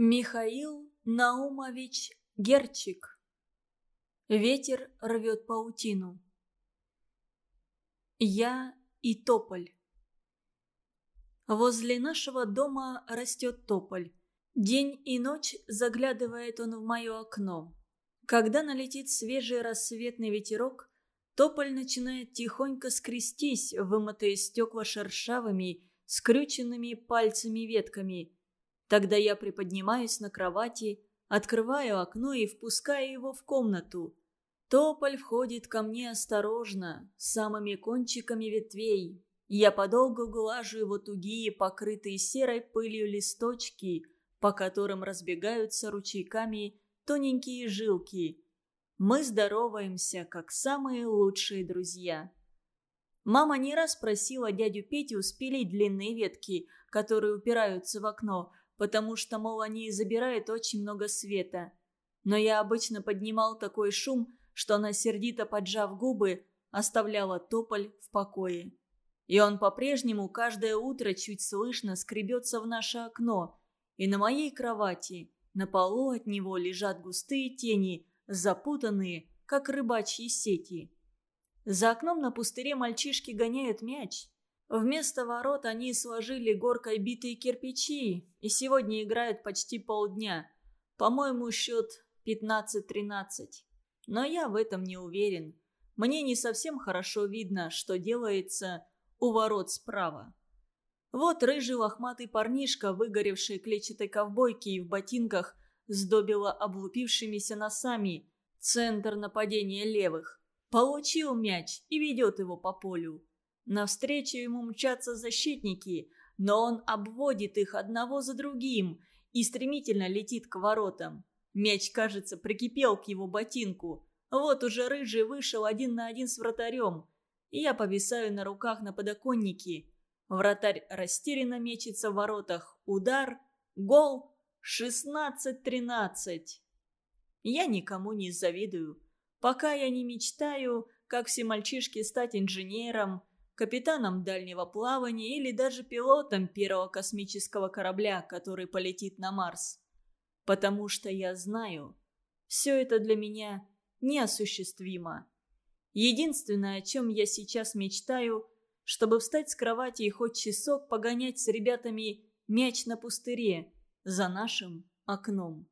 Михаил Наумович Герчик Ветер рвет паутину. Я и тополь. Возле нашего дома растет тополь. День и ночь заглядывает он в мое окно. Когда налетит свежий рассветный ветерок, тополь начинает тихонько скрестись, вымытые стекла шершавыми, скрюченными пальцами-ветками – Тогда я приподнимаюсь на кровати, открываю окно и впускаю его в комнату. Тополь входит ко мне осторожно, самыми кончиками ветвей. Я подолгу глажу его тугие, покрытые серой пылью листочки, по которым разбегаются ручейками тоненькие жилки. Мы здороваемся, как самые лучшие друзья. Мама не раз просила дядю Петю спилить длинные ветки, которые упираются в окно, потому что, мол, они забирают очень много света. Но я обычно поднимал такой шум, что она, сердито поджав губы, оставляла тополь в покое. И он по-прежнему каждое утро чуть слышно скребется в наше окно, и на моей кровати, на полу от него лежат густые тени, запутанные, как рыбачьи сети. За окном на пустыре мальчишки гоняют мяч. Вместо ворот они сложили горкой битые кирпичи и сегодня играют почти полдня. По-моему, счет 15-13. Но я в этом не уверен. Мне не совсем хорошо видно, что делается у ворот справа. Вот рыжий лохматый парнишка, выгоревший клетчатой ковбойки и в ботинках, сдобила облупившимися носами. Центр нападения левых. Получил мяч и ведет его по полю. Навстречу ему мчатся защитники, но он обводит их одного за другим и стремительно летит к воротам. Мяч, кажется, прикипел к его ботинку. Вот уже рыжий вышел один на один с вратарем. Я повисаю на руках на подоконнике. Вратарь растерянно мечется в воротах. Удар. Гол. 16-13. Я никому не завидую. Пока я не мечтаю, как все мальчишки, стать инженером, капитаном дальнего плавания или даже пилотом первого космического корабля, который полетит на Марс. Потому что я знаю, все это для меня неосуществимо. Единственное, о чем я сейчас мечтаю, чтобы встать с кровати и хоть часок погонять с ребятами мяч на пустыре за нашим окном.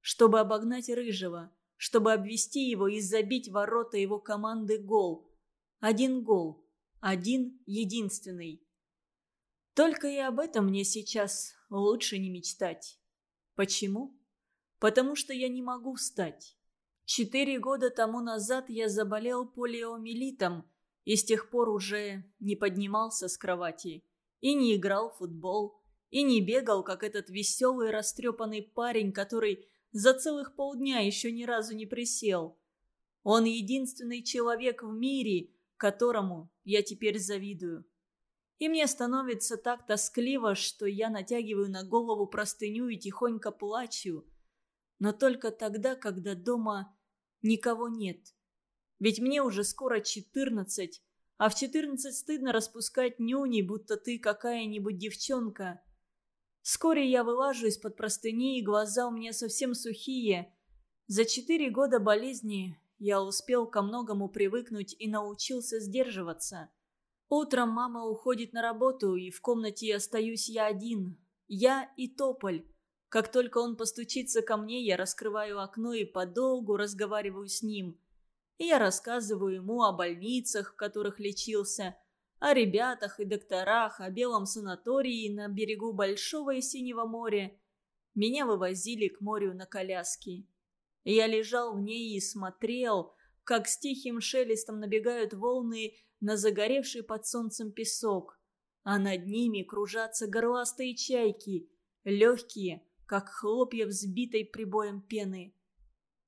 Чтобы обогнать Рыжего, чтобы обвести его и забить ворота его команды гол. Один гол – один единственный. Только и об этом мне сейчас лучше не мечтать. Почему? Потому что я не могу встать. Четыре года тому назад я заболел полиомиелитом и с тех пор уже не поднимался с кровати. И не играл в футбол, и не бегал, как этот веселый растрепанный парень, который за целых полдня еще ни разу не присел. Он единственный человек в мире, которому я теперь завидую. И мне становится так тоскливо, что я натягиваю на голову простыню и тихонько плачу. Но только тогда, когда дома никого нет. Ведь мне уже скоро четырнадцать, а в четырнадцать стыдно распускать нюни, будто ты какая-нибудь девчонка. Вскоре я вылажу из-под простыни, и глаза у меня совсем сухие. За четыре года болезни я успел ко многому привыкнуть и научился сдерживаться. Утром мама уходит на работу, и в комнате остаюсь я один. Я и Тополь. Как только он постучится ко мне, я раскрываю окно и подолгу разговариваю с ним. И я рассказываю ему о больницах, в которых лечился, о ребятах и докторах, о белом санатории на берегу Большого и Синего моря. Меня вывозили к морю на коляске. Я лежал в ней и смотрел, как с тихим шелестом набегают волны на загоревший под солнцем песок, а над ними кружатся горластые чайки, легкие, как хлопья взбитой прибоем пены.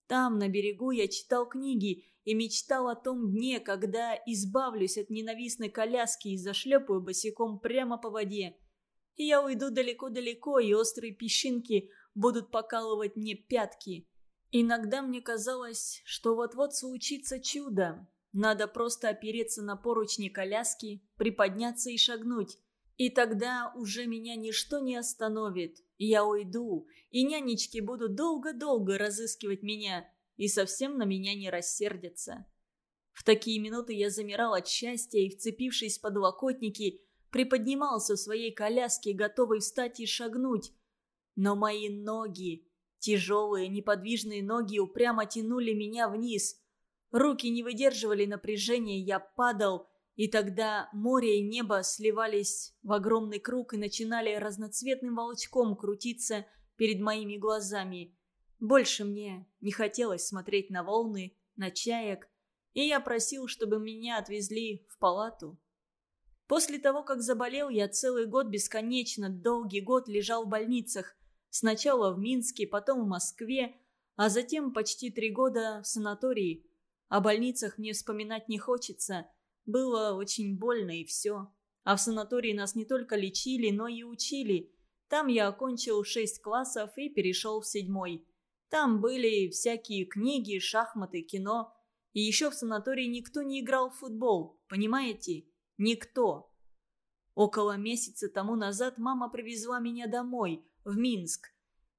Там, на берегу, я читал книги и мечтал о том дне, когда избавлюсь от ненавистной коляски и зашлепаю босиком прямо по воде. я уйду далеко-далеко, и острые песчинки будут покалывать мне пятки. Иногда мне казалось, что вот-вот случится чудо. Надо просто опереться на поручни коляски, приподняться и шагнуть. И тогда уже меня ничто не остановит. Я уйду, и нянечки будут долго-долго разыскивать меня и совсем на меня не рассердятся. В такие минуты я замирал от счастья и, вцепившись в подлокотники, приподнимался в своей коляске, готовый встать и шагнуть. Но мои ноги, тяжелые, неподвижные ноги, упрямо тянули меня вниз. Руки не выдерживали напряжения, я падал, и тогда море и небо сливались в огромный круг и начинали разноцветным волчком крутиться перед моими глазами. Больше мне не хотелось смотреть на волны, на чаек, и я просил, чтобы меня отвезли в палату. После того, как заболел, я целый год бесконечно, долгий год лежал в больницах. Сначала в Минске, потом в Москве, а затем почти три года в санатории. О больницах мне вспоминать не хочется. Было очень больно и все. А в санатории нас не только лечили, но и учили. Там я окончил шесть классов и перешел в седьмой. Там были всякие книги, шахматы, кино. И еще в санатории никто не играл в футбол, понимаете? Никто. Около месяца тому назад мама привезла меня домой, в Минск.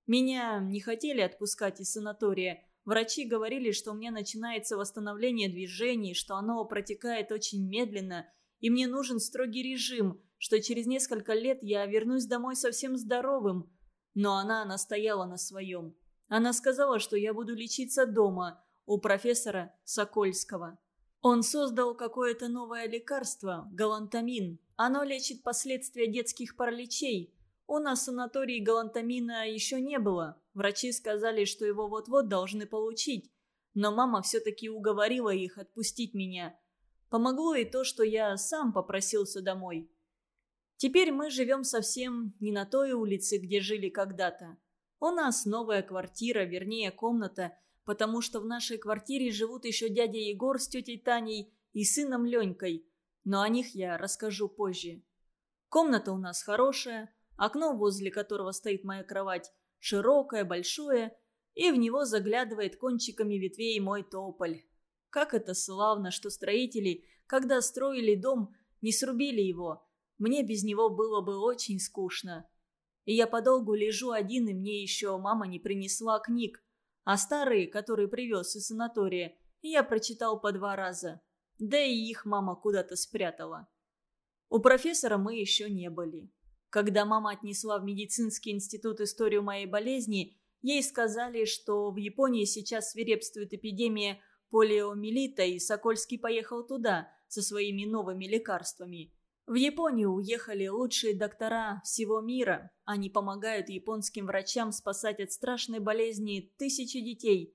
Меня не хотели отпускать из санатория. Врачи говорили, что у меня начинается восстановление движений, что оно протекает очень медленно, и мне нужен строгий режим, что через несколько лет я вернусь домой совсем здоровым. Но она настояла на своем. Она сказала, что я буду лечиться дома, у профессора Сокольского. Он создал какое-то новое лекарство – галантамин. Оно лечит последствия детских параличей. У нас в санатории галантамина еще не было. Врачи сказали, что его вот-вот должны получить. Но мама все-таки уговорила их отпустить меня. Помогло и то, что я сам попросился домой. Теперь мы живем совсем не на той улице, где жили когда-то. У нас новая квартира, вернее комната – потому что в нашей квартире живут еще дядя Егор с тетей Таней и сыном Ленькой, но о них я расскажу позже. Комната у нас хорошая, окно, возле которого стоит моя кровать, широкое, большое, и в него заглядывает кончиками ветвей мой тополь. Как это славно, что строители, когда строили дом, не срубили его. Мне без него было бы очень скучно. И я подолгу лежу один, и мне еще мама не принесла книг. А старые, которые привез из санатория, я прочитал по два раза. Да и их мама куда-то спрятала. У профессора мы еще не были. Когда мама отнесла в медицинский институт историю моей болезни, ей сказали, что в Японии сейчас свирепствует эпидемия полиомиелита, и Сокольский поехал туда со своими новыми лекарствами. В Японию уехали лучшие доктора всего мира. Они помогают японским врачам спасать от страшной болезни тысячи детей.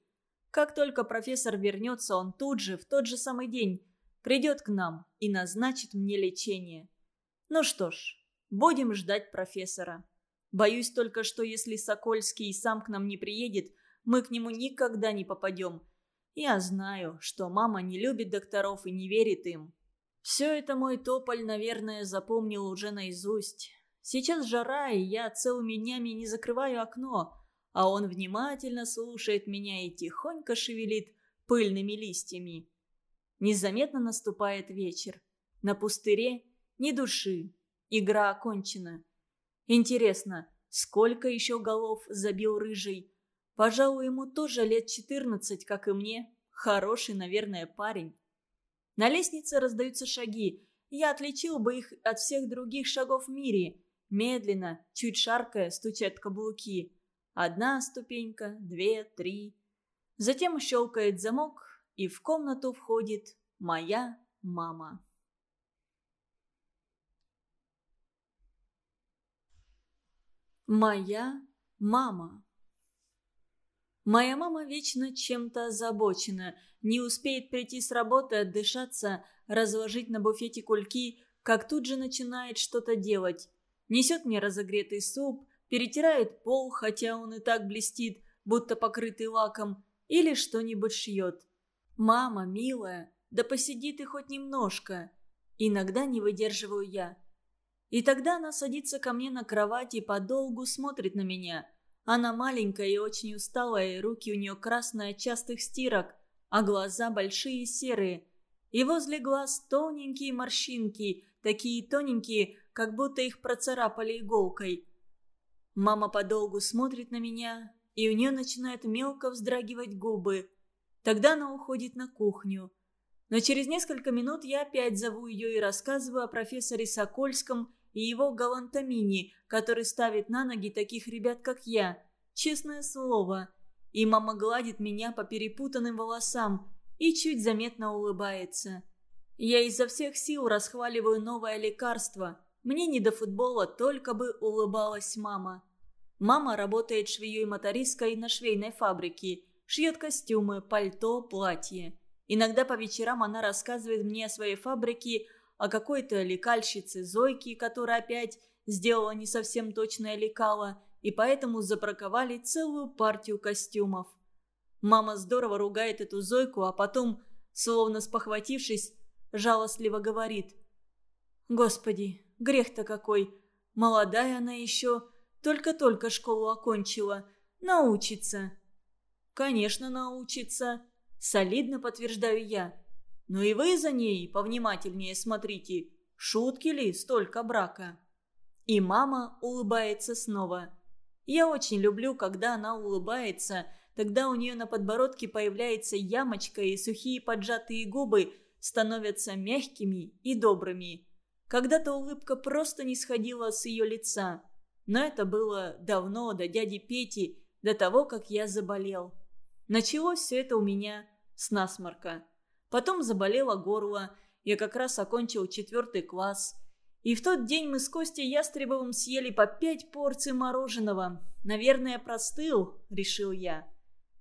Как только профессор вернется, он тут же, в тот же самый день, придет к нам и назначит мне лечение. Ну что ж, будем ждать профессора. Боюсь только, что если Сокольский сам к нам не приедет, мы к нему никогда не попадем. Я знаю, что мама не любит докторов и не верит им. Все это мой тополь, наверное, запомнил уже наизусть. Сейчас жара, и я целыми днями не закрываю окно, а он внимательно слушает меня и тихонько шевелит пыльными листьями. Незаметно наступает вечер. На пустыре ни души. Игра окончена. Интересно, сколько еще голов забил рыжий? Пожалуй, ему тоже лет четырнадцать, как и мне. Хороший, наверное, парень. На лестнице раздаются шаги. Я отличил бы их от всех других шагов в мире. Медленно, чуть шаркая, стучат каблуки. Одна ступенька, две, три. Затем щелкает замок, и в комнату входит моя мама. Моя мама. Моя мама вечно чем-то озабочена, не успеет прийти с работы, отдышаться, разложить на буфете кульки, как тут же начинает что-то делать. Несет мне разогретый суп, перетирает пол, хотя он и так блестит, будто покрытый лаком, или что-нибудь шьет. «Мама, милая, да посиди ты хоть немножко!» Иногда не выдерживаю я. И тогда она садится ко мне на кровать и подолгу смотрит на меня – она маленькая и очень усталая, и руки у нее красные от частых стирок, а глаза большие и серые. И возле глаз тоненькие морщинки, такие тоненькие, как будто их процарапали иголкой. Мама подолгу смотрит на меня, и у нее начинают мелко вздрагивать губы. Тогда она уходит на кухню. Но через несколько минут я опять зову ее и рассказываю о профессоре Сокольском и его галантамине, который ставит на ноги таких ребят, как я. Честное слово. И мама гладит меня по перепутанным волосам и чуть заметно улыбается. Я изо всех сил расхваливаю новое лекарство. Мне не до футбола, только бы улыбалась мама. Мама работает швеей-мотористкой на швейной фабрике. Шьет костюмы, пальто, платье. Иногда по вечерам она рассказывает мне о своей фабрике, о какой-то лекальщице Зойке, которая опять сделала не совсем точное лекало, и поэтому забраковали целую партию костюмов. Мама здорово ругает эту Зойку, а потом, словно спохватившись, жалостливо говорит. «Господи, грех-то какой! Молодая она еще, только-только школу окончила. Научится». «Конечно, научится», – солидно подтверждаю я. «Ну и вы за ней повнимательнее смотрите. Шутки ли столько брака?» И мама улыбается снова. Я очень люблю, когда она улыбается. Тогда у нее на подбородке появляется ямочка, и сухие поджатые губы становятся мягкими и добрыми. Когда-то улыбка просто не сходила с ее лица. Но это было давно, до дяди Пети, до того, как я заболел. Началось все это у меня с насморка. Потом заболело горло, я как раз окончил четвертый класс. И в тот день мы с Костей Ястребовым съели по пять порций мороженого. Наверное, простыл, решил я.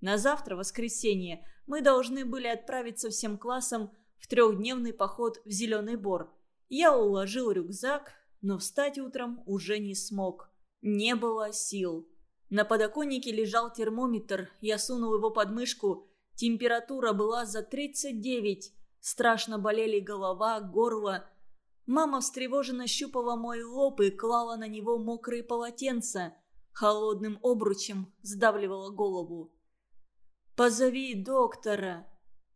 На завтра, воскресенье, мы должны были отправиться всем классом в трехдневный поход в Зеленый Бор. Я уложил рюкзак, но встать утром уже не смог. Не было сил. На подоконнике лежал термометр, я сунул его под мышку. Температура была за 39. Страшно болели голова, горло. Мама встревоженно щупала мой лоб и клала на него мокрые полотенца. Холодным обручем сдавливала голову. «Позови доктора!»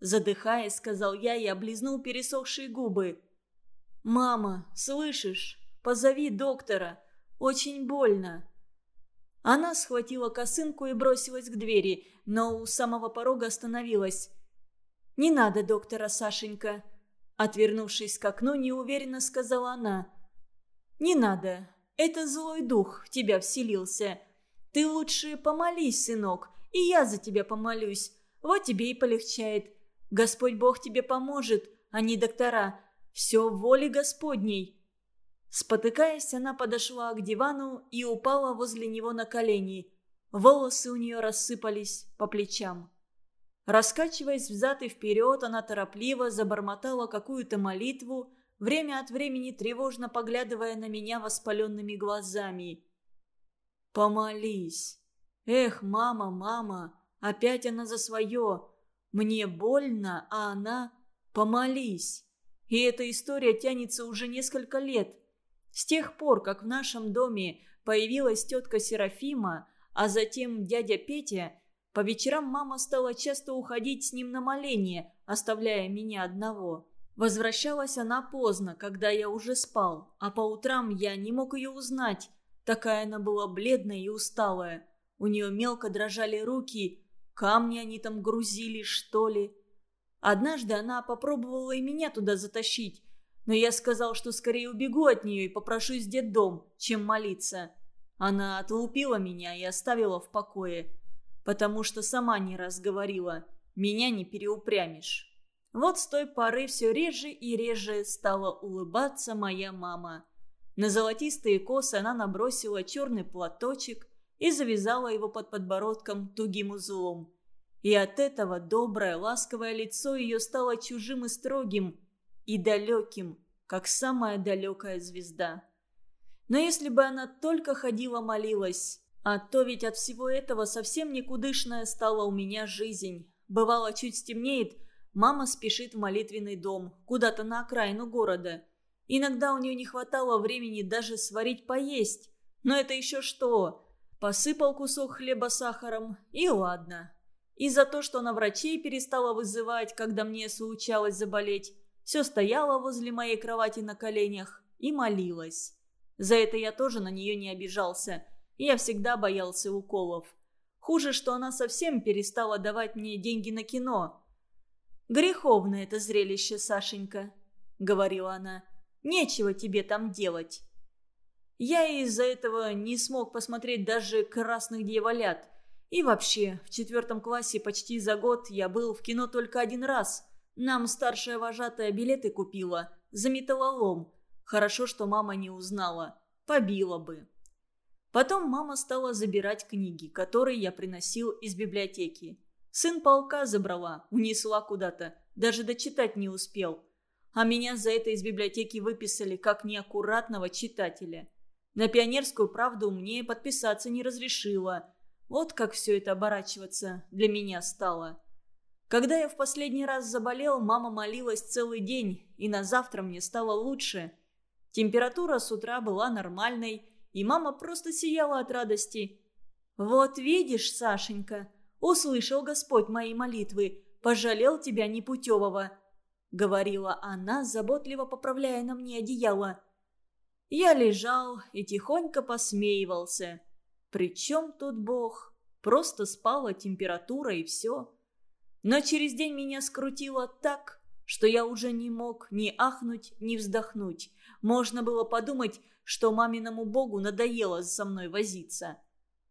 Задыхаясь, сказал я и облизнул пересохшие губы. «Мама, слышишь? Позови доктора! Очень больно!» Она схватила косынку и бросилась к двери, но у самого порога остановилась. «Не надо доктора, Сашенька», — отвернувшись к окну, неуверенно сказала она. «Не надо. Это злой дух в тебя вселился. Ты лучше помолись, сынок, и я за тебя помолюсь. Вот тебе и полегчает. Господь Бог тебе поможет, а не доктора. Все в воле Господней». Спотыкаясь, она подошла к дивану и упала возле него на колени. Волосы у нее рассыпались по плечам. Раскачиваясь взад и вперед, она торопливо забормотала какую-то молитву, время от времени тревожно поглядывая на меня воспаленными глазами. «Помолись! Эх, мама, мама, опять она за свое! Мне больно, а она... Помолись!» И эта история тянется уже несколько лет. С тех пор, как в нашем доме появилась тетка Серафима, а затем дядя Петя, по вечерам мама стала часто уходить с ним на моление, оставляя меня одного. Возвращалась она поздно, когда я уже спал, а по утрам я не мог ее узнать. Такая она была бледная и усталая. У нее мелко дрожали руки, камни они там грузили, что ли. Однажды она попробовала и меня туда затащить, но я сказал, что скорее убегу от нее и попрошусь в детдом, чем молиться. Она отлупила меня и оставила в покое, потому что сама не раз говорила, меня не переупрямишь. Вот с той поры все реже и реже стала улыбаться моя мама. На золотистые косы она набросила черный платочек и завязала его под подбородком тугим узлом. И от этого доброе, ласковое лицо ее стало чужим и строгим, и далеким, как самая далекая звезда. Но если бы она только ходила молилась, а то ведь от всего этого совсем никудышная стала у меня жизнь. Бывало, чуть стемнеет, мама спешит в молитвенный дом, куда-то на окраину города. Иногда у нее не хватало времени даже сварить поесть. Но это еще что? Посыпал кусок хлеба сахаром, и ладно. И за то, что она врачей перестала вызывать, когда мне случалось заболеть, все стояла возле моей кровати на коленях и молилась. За это я тоже на нее не обижался. я всегда боялся уколов. Хуже, что она совсем перестала давать мне деньги на кино. «Греховно это зрелище, Сашенька», — говорила она. «Нечего тебе там делать». Я из-за этого не смог посмотреть даже «Красных дьяволят». И вообще, в четвертом классе почти за год я был в кино только один раз. Нам старшая вожатая билеты купила. За металлолом. Хорошо, что мама не узнала. Побила бы. Потом мама стала забирать книги, которые я приносил из библиотеки. Сын полка забрала, унесла куда-то. Даже дочитать не успел. А меня за это из библиотеки выписали как неаккуратного читателя. На пионерскую правду мне подписаться не разрешила – вот как все это оборачиваться для меня стало. Когда я в последний раз заболел, мама молилась целый день, и на завтра мне стало лучше. Температура с утра была нормальной, и мама просто сияла от радости. «Вот видишь, Сашенька, услышал Господь мои молитвы, пожалел тебя непутевого», — говорила она, заботливо поправляя на мне одеяло. Я лежал и тихонько посмеивался. При чем тут Бог? Просто спала температура и все. Но через день меня скрутило так, что я уже не мог ни ахнуть, ни вздохнуть. Можно было подумать, что маминому богу надоело со мной возиться.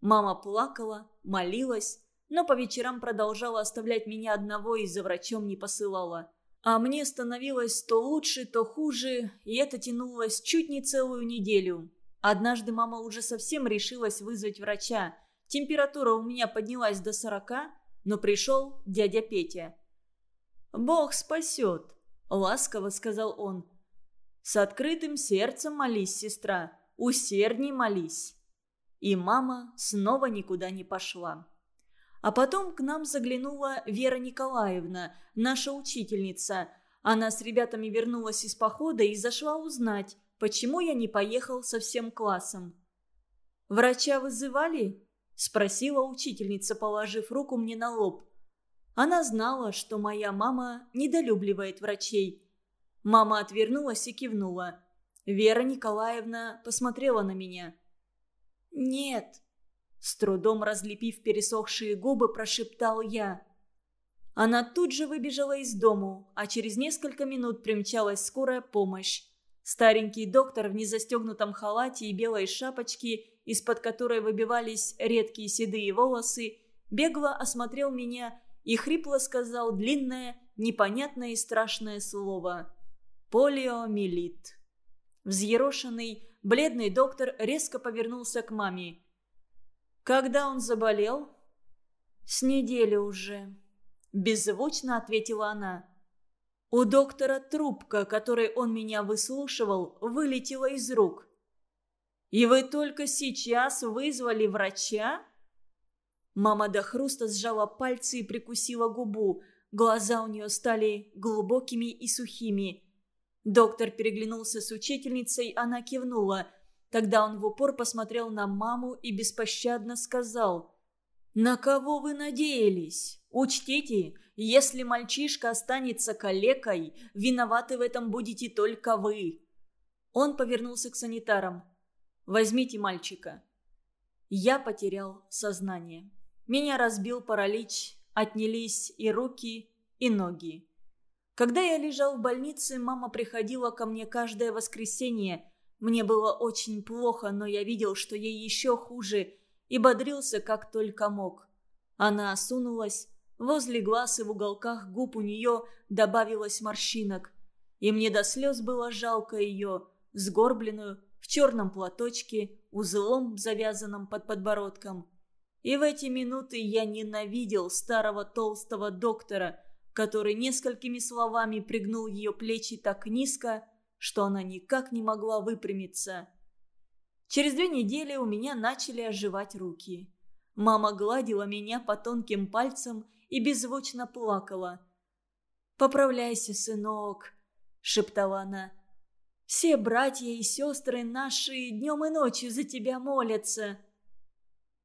Мама плакала, молилась, но по вечерам продолжала оставлять меня одного и за врачом не посылала. А мне становилось то лучше, то хуже, и это тянулось чуть не целую неделю. Однажды мама уже совсем решилась вызвать врача. Температура у меня поднялась до сорока, но пришел дядя Петя. «Бог спасет», — ласково сказал он. «С открытым сердцем молись, сестра, усердней молись». И мама снова никуда не пошла. А потом к нам заглянула Вера Николаевна, наша учительница. Она с ребятами вернулась из похода и зашла узнать, почему я не поехал со всем классом. «Врача вызывали?» – спросила учительница, положив руку мне на лоб. Она знала, что моя мама недолюбливает врачей. Мама отвернулась и кивнула. Вера Николаевна посмотрела на меня. «Нет», – с трудом разлепив пересохшие губы, прошептал я. Она тут же выбежала из дому, а через несколько минут примчалась скорая помощь. Старенький доктор в незастегнутом халате и белой шапочке, из-под которой выбивались редкие седые волосы, бегло осмотрел меня и хрипло сказал длинное, непонятное и страшное слово «Полиомиелит». Взъерошенный, бледный доктор резко повернулся к маме. «Когда он заболел?» «С недели уже», – беззвучно ответила она. У доктора трубка, которой он меня выслушивал, вылетела из рук. «И вы только сейчас вызвали врача?» Мама до хруста сжала пальцы и прикусила губу. Глаза у нее стали глубокими и сухими. Доктор переглянулся с учительницей, она кивнула. Тогда он в упор посмотрел на маму и беспощадно сказал. «На кого вы надеялись? Учтите, если мальчишка останется калекой, виноваты в этом будете только вы». Он повернулся к санитарам. «Возьмите мальчика». Я потерял сознание. Меня разбил паралич, отнялись и руки, и ноги. Когда я лежал в больнице, мама приходила ко мне каждое воскресенье. Мне было очень плохо, но я видел, что ей еще хуже, и бодрился как только мог. Она осунулась, Возле глаз и в уголках губ у нее добавилось морщинок. И мне до слез было жалко ее, сгорбленную, черном платочке, узлом, завязанном под подбородком. И в эти минуты я ненавидел старого толстого доктора, который несколькими словами пригнул ее плечи так низко, что она никак не могла выпрямиться. Через две недели у меня начали оживать руки. Мама гладила меня по тонким пальцам и беззвучно плакала. «Поправляйся, сынок», — шептала она. «Все братья и сестры наши днем и ночью за тебя молятся».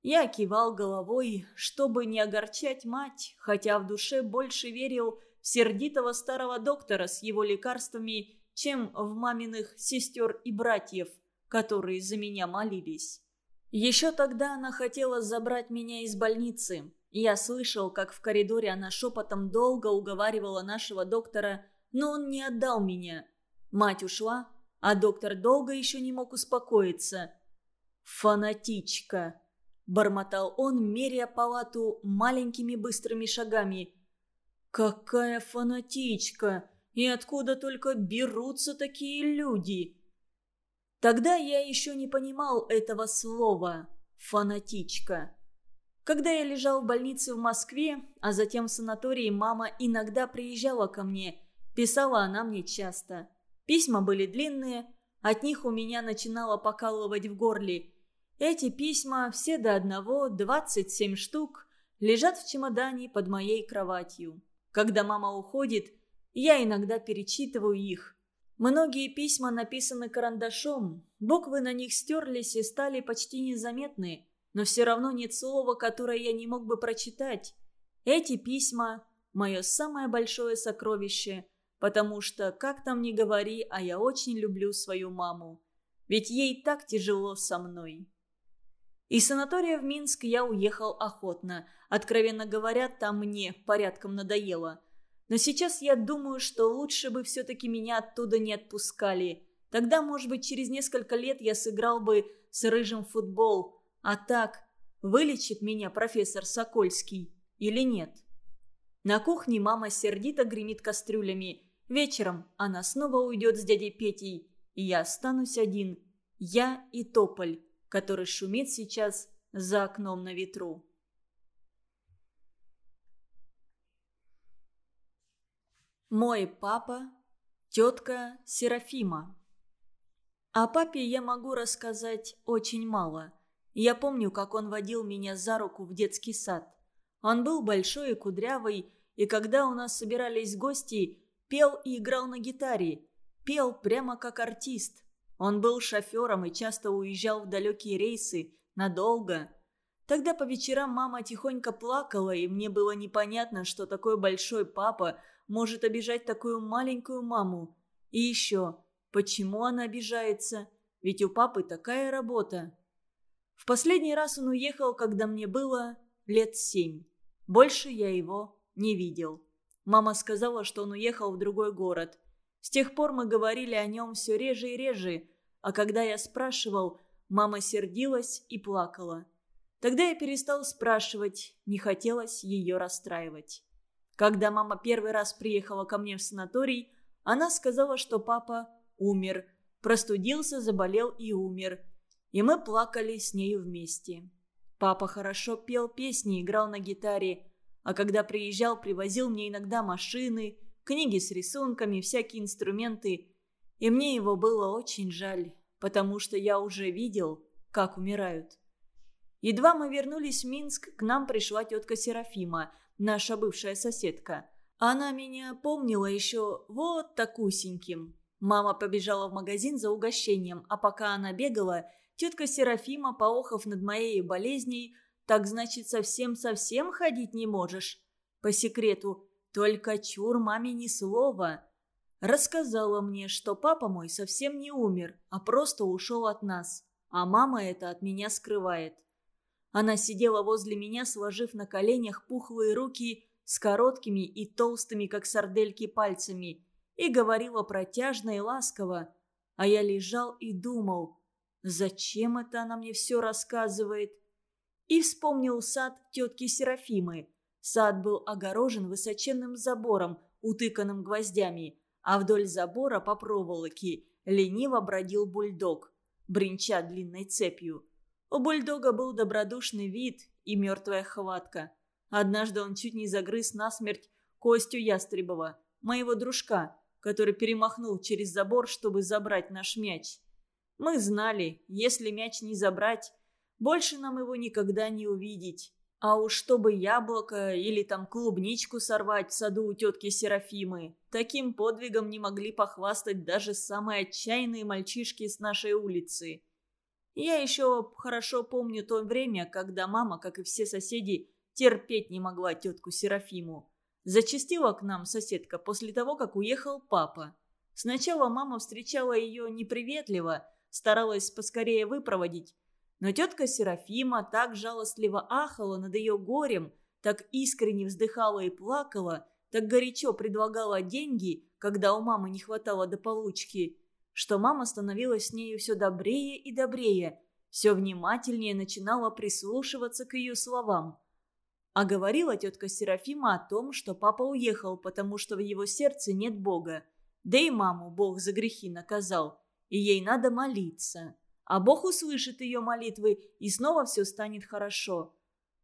Я кивал головой, чтобы не огорчать мать, хотя в душе больше верил в сердитого старого доктора с его лекарствами, чем в маминых сестер и братьев, которые за меня молились. Еще тогда она хотела забрать меня из больницы. Я слышал, как в коридоре она шепотом долго уговаривала нашего доктора, но он не отдал меня. Мать ушла, а доктор долго еще не мог успокоиться. «Фанатичка!» – бормотал он, меряя палату маленькими быстрыми шагами. «Какая фанатичка! И откуда только берутся такие люди?» Тогда я еще не понимал этого слова «фанатичка». Когда я лежал в больнице в Москве, а затем в санатории, мама иногда приезжала ко мне. Писала она мне часто. Письма были длинные, от них у меня начинало покалывать в горле. Эти письма, все до одного, 27 штук, лежат в чемодане под моей кроватью. Когда мама уходит, я иногда перечитываю их. Многие письма написаны карандашом, буквы на них стерлись и стали почти незаметны но все равно нет слова, которое я не мог бы прочитать. Эти письма – мое самое большое сокровище, потому что, как там ни говори, а я очень люблю свою маму. Ведь ей так тяжело со мной. Из санатория в Минск я уехал охотно. Откровенно говоря, там мне порядком надоело. Но сейчас я думаю, что лучше бы все-таки меня оттуда не отпускали. Тогда, может быть, через несколько лет я сыграл бы с Рыжим футбол – а так, вылечит меня профессор Сокольский или нет? На кухне мама сердито гремит кастрюлями. Вечером она снова уйдет с дядей Петей, и я останусь один. Я и тополь, который шумит сейчас за окном на ветру. Мой папа, тетка Серафима. О папе я могу рассказать очень мало – я помню, как он водил меня за руку в детский сад. Он был большой и кудрявый, и когда у нас собирались гости, пел и играл на гитаре. Пел прямо как артист. Он был шофером и часто уезжал в далекие рейсы, надолго. Тогда по вечерам мама тихонько плакала, и мне было непонятно, что такой большой папа может обижать такую маленькую маму. И еще, почему она обижается? Ведь у папы такая работа. В последний раз он уехал, когда мне было лет семь. Больше я его не видел. Мама сказала, что он уехал в другой город. С тех пор мы говорили о нем все реже и реже, а когда я спрашивал, мама сердилась и плакала. Тогда я перестал спрашивать, не хотелось ее расстраивать. Когда мама первый раз приехала ко мне в санаторий, она сказала, что папа умер, простудился, заболел и умер – и мы плакали с нею вместе. Папа хорошо пел песни, играл на гитаре, а когда приезжал, привозил мне иногда машины, книги с рисунками, всякие инструменты. И мне его было очень жаль, потому что я уже видел, как умирают. Едва мы вернулись в Минск, к нам пришла тетка Серафима, наша бывшая соседка. Она меня помнила еще вот такусеньким. Мама побежала в магазин за угощением, а пока она бегала – Тетка Серафима, поохов над моей болезней, так значит, совсем-совсем ходить не можешь. По секрету, только чур маме ни слова. Рассказала мне, что папа мой совсем не умер, а просто ушел от нас. А мама это от меня скрывает. Она сидела возле меня, сложив на коленях пухлые руки с короткими и толстыми, как сардельки, пальцами, и говорила протяжно и ласково. А я лежал и думал – Зачем это она мне все рассказывает? И вспомнил сад тетки Серафимы. Сад был огорожен высоченным забором, утыканным гвоздями, а вдоль забора по проволоке лениво бродил бульдог, бренча длинной цепью. У бульдога был добродушный вид и мертвая хватка. Однажды он чуть не загрыз насмерть Костю Ястребова, моего дружка, который перемахнул через забор, чтобы забрать наш мяч. Мы знали, если мяч не забрать, больше нам его никогда не увидеть. А уж чтобы яблоко или там клубничку сорвать в саду у тетки Серафимы, таким подвигом не могли похвастать даже самые отчаянные мальчишки с нашей улицы. Я еще хорошо помню то время, когда мама, как и все соседи, терпеть не могла тетку Серафиму. Зачастила к нам соседка после того, как уехал папа. Сначала мама встречала ее неприветливо – старалась поскорее выпроводить. Но тетка Серафима так жалостливо ахала над ее горем, так искренне вздыхала и плакала, так горячо предлагала деньги, когда у мамы не хватало до получки, что мама становилась с нею все добрее и добрее, все внимательнее начинала прислушиваться к ее словам. А говорила тетка Серафима о том, что папа уехал, потому что в его сердце нет Бога. Да и маму Бог за грехи наказал, и ей надо молиться. А Бог услышит ее молитвы, и снова все станет хорошо.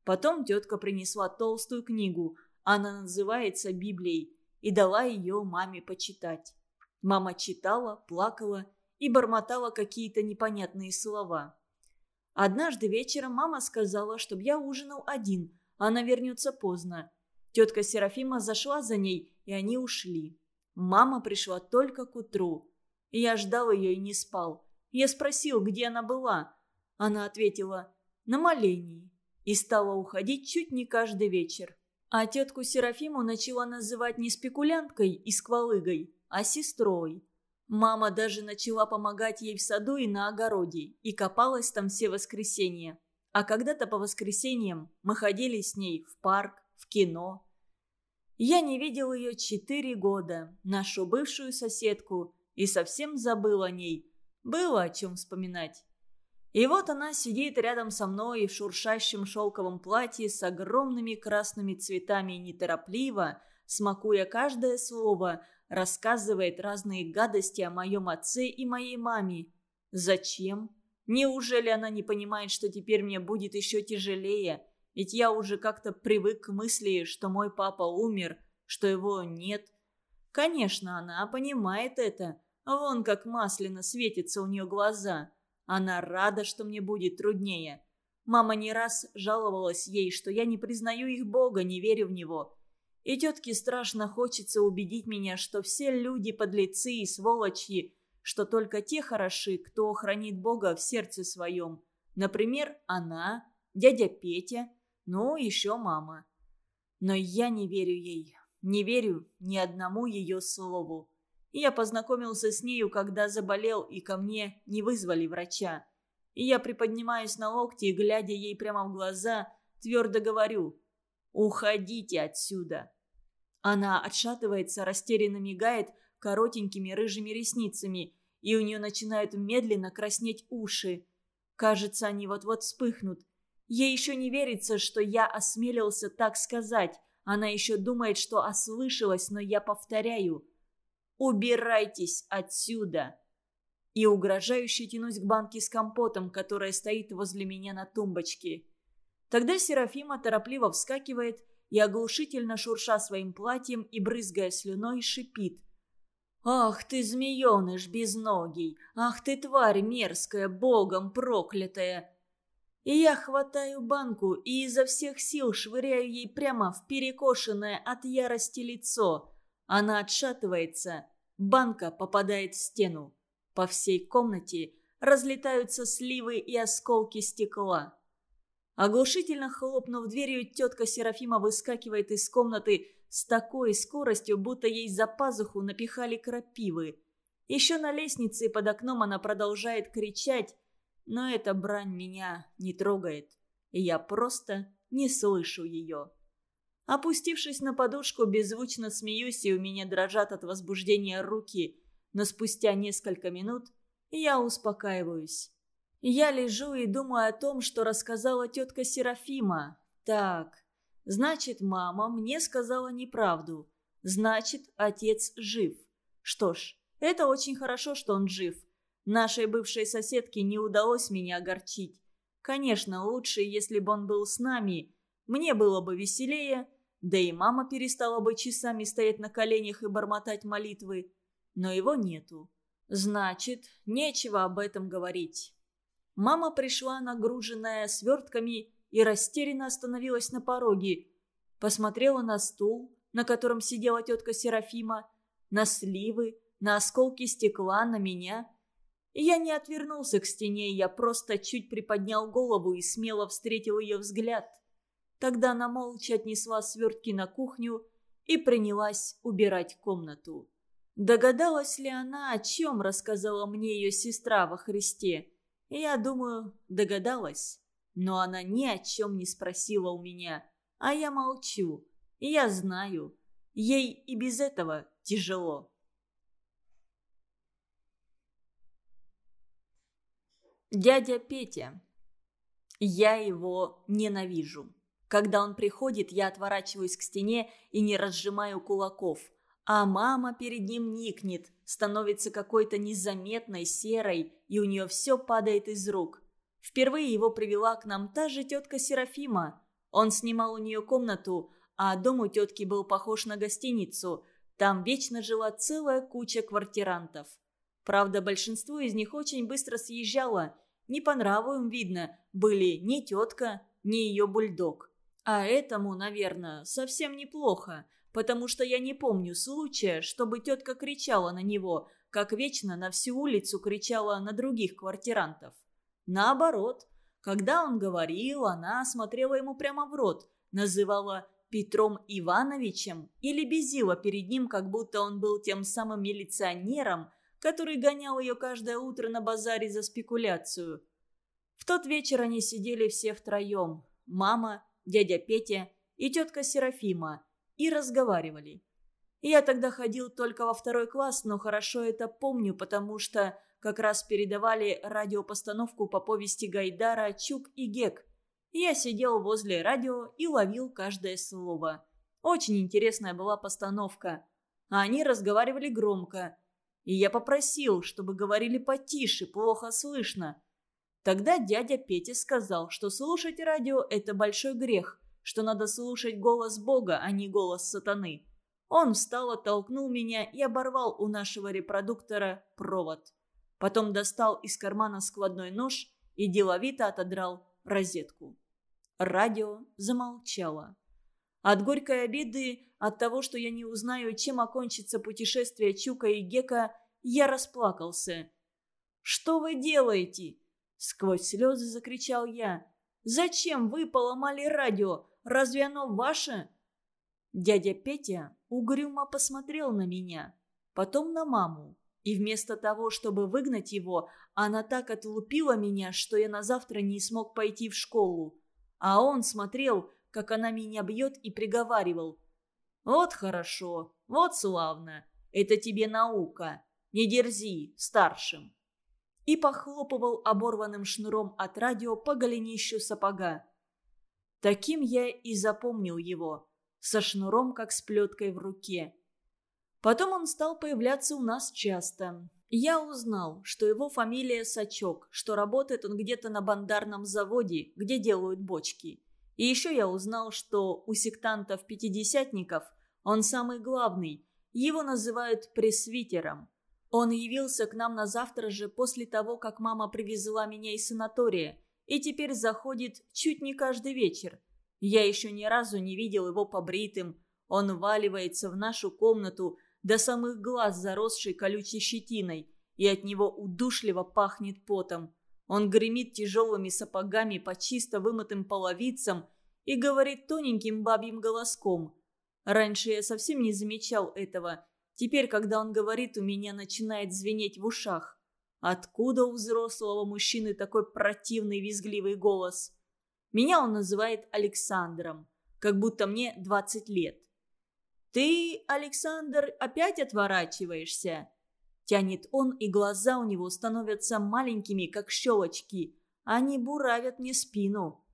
Потом тетка принесла толстую книгу, она называется Библией, и дала ее маме почитать. Мама читала, плакала и бормотала какие-то непонятные слова. Однажды вечером мама сказала, чтобы я ужинал один – она вернется поздно. Тетка Серафима зашла за ней, и они ушли. Мама пришла только к утру. Я ждал ее и не спал. Я спросил, где она была. Она ответила «на молении» и стала уходить чуть не каждый вечер. А тетку Серафиму начала называть не спекулянткой и сквалыгой, а сестрой. Мама даже начала помогать ей в саду и на огороде, и копалась там все воскресенья. А когда-то по воскресеньям мы ходили с ней в парк, в кино. Я не видел ее четыре года, нашу бывшую соседку, и совсем забыл о ней. Было о чем вспоминать. И вот она сидит рядом со мной в шуршащем шелковом платье с огромными красными цветами неторопливо, смакуя каждое слово, рассказывает разные гадости о моем отце и моей маме. Зачем? Неужели она не понимает, что теперь мне будет еще тяжелее? Ведь я уже как-то привык к мысли, что мой папа умер, что его нет. Конечно, она понимает это. Вон как масляно светятся у нее глаза. Она рада, что мне будет труднее. Мама не раз жаловалась ей, что я не признаю их Бога, не верю в Него. И тетке страшно хочется убедить меня, что все люди подлецы и сволочи, что только те хороши, кто хранит Бога в сердце своем. Например, она, дядя Петя, ну, еще мама. Но я не верю ей, не верю ни одному ее слову. И я познакомился с нею, когда заболел, и ко мне не вызвали врача. И я приподнимаюсь на локти и, глядя ей прямо в глаза, твердо говорю «Уходите отсюда!». Она отшатывается, растерянно мигает, коротенькими рыжими ресницами, и у нее начинают медленно краснеть уши. Кажется, они вот-вот вспыхнут. Ей еще не верится, что я осмелился так сказать. Она еще думает, что ослышалась, но я повторяю. «Убирайтесь отсюда!» И угрожающе тянусь к банке с компотом, которая стоит возле меня на тумбочке. Тогда Серафима торопливо вскакивает и, оглушительно шурша своим платьем и брызгая слюной, шипит – «Ах ты, змееныш безногий! Ах ты, тварь мерзкая, богом проклятая!» И я хватаю банку и изо всех сил швыряю ей прямо в перекошенное от ярости лицо. Она отшатывается. Банка попадает в стену. По всей комнате разлетаются сливы и осколки стекла. Оглушительно хлопнув дверью, тетка Серафима выскакивает из комнаты с такой скоростью, будто ей за пазуху напихали крапивы. Еще на лестнице под окном она продолжает кричать, но эта брань меня не трогает, и я просто не слышу ее. Опустившись на подушку, беззвучно смеюсь, и у меня дрожат от возбуждения руки, но спустя несколько минут я успокаиваюсь. Я лежу и думаю о том, что рассказала тетка Серафима. Так, Значит, мама мне сказала неправду. Значит, отец жив. Что ж, это очень хорошо, что он жив. Нашей бывшей соседке не удалось меня огорчить. Конечно, лучше, если бы он был с нами. Мне было бы веселее, да и мама перестала бы часами стоять на коленях и бормотать молитвы. Но его нету. Значит, нечего об этом говорить. Мама пришла, нагруженная свертками и растерянно остановилась на пороге. Посмотрела на стул, на котором сидела тетка Серафима, на сливы, на осколки стекла, на меня. И я не отвернулся к стене, я просто чуть приподнял голову и смело встретил ее взгляд. Тогда она молча отнесла свертки на кухню и принялась убирать комнату. Догадалась ли она, о чем рассказала мне ее сестра во Христе? Я думаю, догадалась. Но она ни о чем не спросила у меня. А я молчу. Я знаю. Ей и без этого тяжело. Дядя Петя. Я его ненавижу. Когда он приходит, я отворачиваюсь к стене и не разжимаю кулаков. А мама перед ним никнет, становится какой-то незаметной, серой, и у нее все падает из рук. Впервые его привела к нам та же тетка Серафима. Он снимал у нее комнату, а дом у тетки был похож на гостиницу. Там вечно жила целая куча квартирантов. Правда, большинство из них очень быстро съезжало. Не по нраву им, видно, были ни тетка, ни ее бульдог. А этому, наверное, совсем неплохо, потому что я не помню случая, чтобы тетка кричала на него, как вечно на всю улицу кричала на других квартирантов. Наоборот, когда он говорил, она смотрела ему прямо в рот, называла Петром Ивановичем или безила перед ним, как будто он был тем самым милиционером, который гонял ее каждое утро на базаре за спекуляцию. В тот вечер они сидели все втроем – мама, дядя Петя и тетка Серафима – и разговаривали. Я тогда ходил только во второй класс, но хорошо это помню, потому что как раз передавали радиопостановку по повести Гайдара «Чук и Гек». Я сидел возле радио и ловил каждое слово. Очень интересная была постановка. А они разговаривали громко. И я попросил, чтобы говорили потише, плохо слышно. Тогда дядя Петя сказал, что слушать радио – это большой грех, что надо слушать голос Бога, а не голос сатаны. Он встал, оттолкнул меня и оборвал у нашего репродуктора провод. Потом достал из кармана складной нож и деловито отодрал розетку. Радио замолчало. От горькой обиды, от того, что я не узнаю, чем окончится путешествие Чука и Гека, я расплакался. «Что вы делаете?» Сквозь слезы закричал я. «Зачем вы поломали радио? Разве оно ваше?» Дядя Петя угрюмо посмотрел на меня, потом на маму. И вместо того, чтобы выгнать его, она так отлупила меня, что я на завтра не смог пойти в школу. А он смотрел, как она меня бьет и приговаривал. «Вот хорошо, вот славно, это тебе наука, не дерзи старшим». И похлопывал оборванным шнуром от радио по голенищу сапога. Таким я и запомнил его, со шнуром, как с плеткой в руке. Потом он стал появляться у нас часто. Я узнал, что его фамилия Сачок, что работает он где-то на бандарном заводе, где делают бочки. И еще я узнал, что у сектантов-пятидесятников он самый главный, его называют пресвитером. Он явился к нам на завтра же после того, как мама привезла меня из санатория, и теперь заходит чуть не каждый вечер. Я еще ни разу не видел его побритым. Он валивается в нашу комнату, до самых глаз заросший колючей щетиной, и от него удушливо пахнет потом. Он гремит тяжелыми сапогами по чисто вымытым половицам и говорит тоненьким бабьим голоском. Раньше я совсем не замечал этого. Теперь, когда он говорит, у меня начинает звенеть в ушах. Откуда у взрослого мужчины такой противный визгливый голос? Меня он называет Александром, как будто мне 20 лет. «Ты, Александр, опять отворачиваешься?» Тянет он, и глаза у него становятся маленькими, как щелочки. Они буравят мне спину.